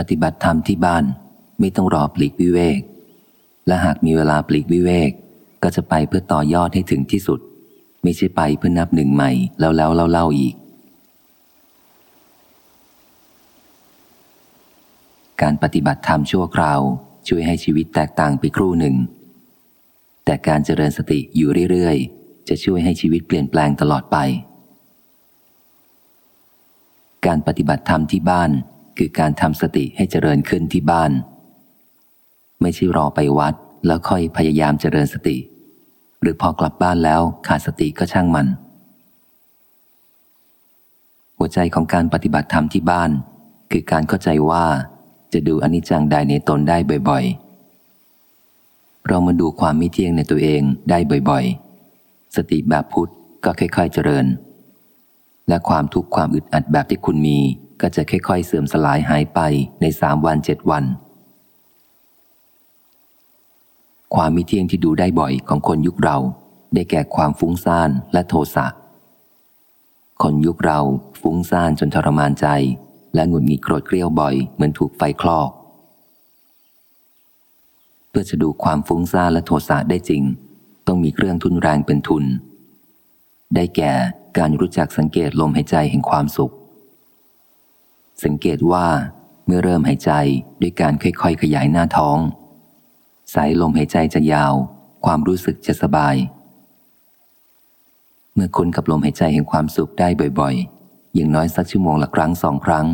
ปฏิบัติธรรมที่บ้าน ไม่ต้องรอปลีกวิเวก และหากมีเวลาปลีกวิเวก ก็จะไปเพื่อต่อยอดให้ถึงที่สุด ไม่ใช่ไปเพื่อนับหนึ่งใหม่แล้วแล้วเล่าๆอีก การปฏิบัติธรรมชั่วคราวช่วยให้ชีวิตแตกต่างไปครู่หนึ่ง แต่การเจริญสติอยู่เรื่อยๆ จะช่วยให้ชีวิตเปลี่ยนแปลงตลอดไป การปฏิบัติธรรมที่บ้าน คือการทำสติให้เจริญขึ้นที่บ้าน ไม่ใช่รอไปวัดแล้วค่อยพยายามเจริญสติ หรือพอกลับบ้านแล้วขาดสติก็ช่างมัน หัวใจของการปฏิบัติธรรมที่บ้าน คือการเข้าใจว่าจะดูอนิจจังใดในตนได้บ่อย ๆ เรามาดูความไม่เที่ยงในตัวเองได้บ่อย ๆ สติแบบพุทธก็ค่อย ๆ เจริญ และความทุกข์ความอึดอัดแบบที่คุณมี ก็จะค่อยๆ เสื่อมสลายหายไปในสามวันเจ็ดวัน ความมิเที่ยงที่ดูได้บ่อยของคนยุคเรา ได้แก่ความฟุ้งซ่านและโทสะคนยุคเราฟุ้งซ่านจนทรมานใจ และหงุดหงิดโกรธเกรี้ยวบ่อยเหมือนถูกไฟคลอก เพื่อจะดูความฟุ้งซ่านและโทสะได้จริง ต้องมีเครื่องทุนแรงเป็นทุน ได้แก่ การรู้จักสังเกตลมหายใจแห่งความสุข สังเกตว่าเมื่อเริ่มหายใจด้วยการค่อยๆ ขยายหน้าท้อง สายลมหายใจจะยาว ความรู้สึกจะสบาย เมื่อคุณกับลมหายใจแห่งความสุขได้บ่อยๆ อย่างน้อยสักชั่วโมงละครั้งสองครั้ง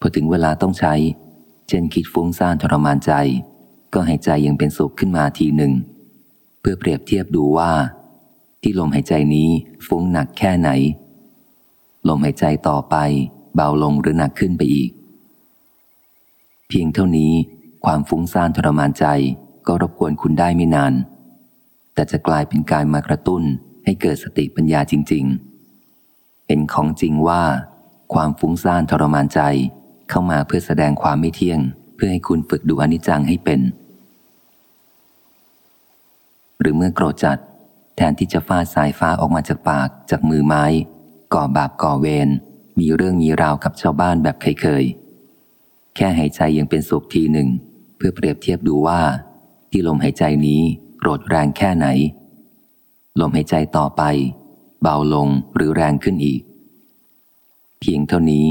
พอถึงเวลาต้องใช้ เช่นคิดฟุ้งซ่านทรมานใจ ก็หายใจยังเป็นสุขขึ้นมาทีหนึ่ง เพื่อเปรียบเทียบดูว่า ที่ลมหายใจนี้ฟุ้งหนักแค่ไหน ลมหายใจต่อไป เบาลงหรือหนักขึ้นไปอีก เพียงเท่านี้ความฟุ้งซ่านทรมานใจก็รบกวนคุณได้ไม่นาน แต่จะกลายเป็นการมากระตุ้นให้เกิดสติปัญญาจริง ๆเห็นของจริงว่า ความฟุ้งซ่านทรมานใจเข้ามาเพื่อแสดงความไม่เที่ยง เพื่อให้คุณฝึกดูอนิจจังให้เป็น หรือเมื่อโกรธจัด แทนที่จะฟาดสายฟ้าออกมาจากปากจากมือไม้ ก่อบาปก่อเวรมีเรื่องมีราวกับชาวบ้านแบบเคยๆแค่หายใจยังเป็นสุขทีหนึ่ง เพื่อเปรียบเทียบดูว่า ที่ลมหายใจนี้โกรธแรงแค่ไหน ลมหายใจต่อไป เบาลงหรือแรงขึ้นอีก เพียงเท่านี้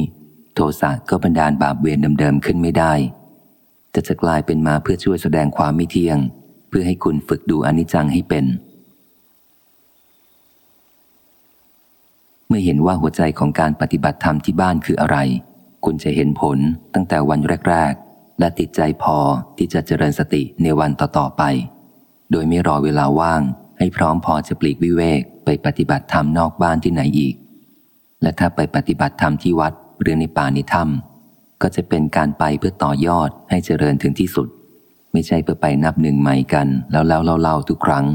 โทสะก็บันดาลบาปเวรเดิมๆขึ้นไม่ได้แต่จะกลายเป็นมาเพื่อช่วยแสดงความไม่เที่ยง เพื่อให้คุณฝึกดูอนิจจังให้เป็น มื่อเห็นว่าหัวใจของการปฏิบัติธรรมที่บ้านคืออะไร คุณจะเห็นผลตั้งแต่วันแรก ๆ และติดใจพอที่จะเจริญสติในวันต่อๆไป โดยไม่รอเวลาว่างให้พร้อมพอจะปลีกวิเวกไปปฏิบัติธรรมนอกบ้านที่ไหนอีก และถ้าไปปฏิบัติธรรมที่วัดหรือในป่าในถ้ำก็จะเป็นการไปเพื่อต่อยอดให้เจริญถึงที่สุด ไม่ใช่เพื่อไปนับหนึ่งใหม่กันแล้วแล้วเล่าๆทุกครั้ง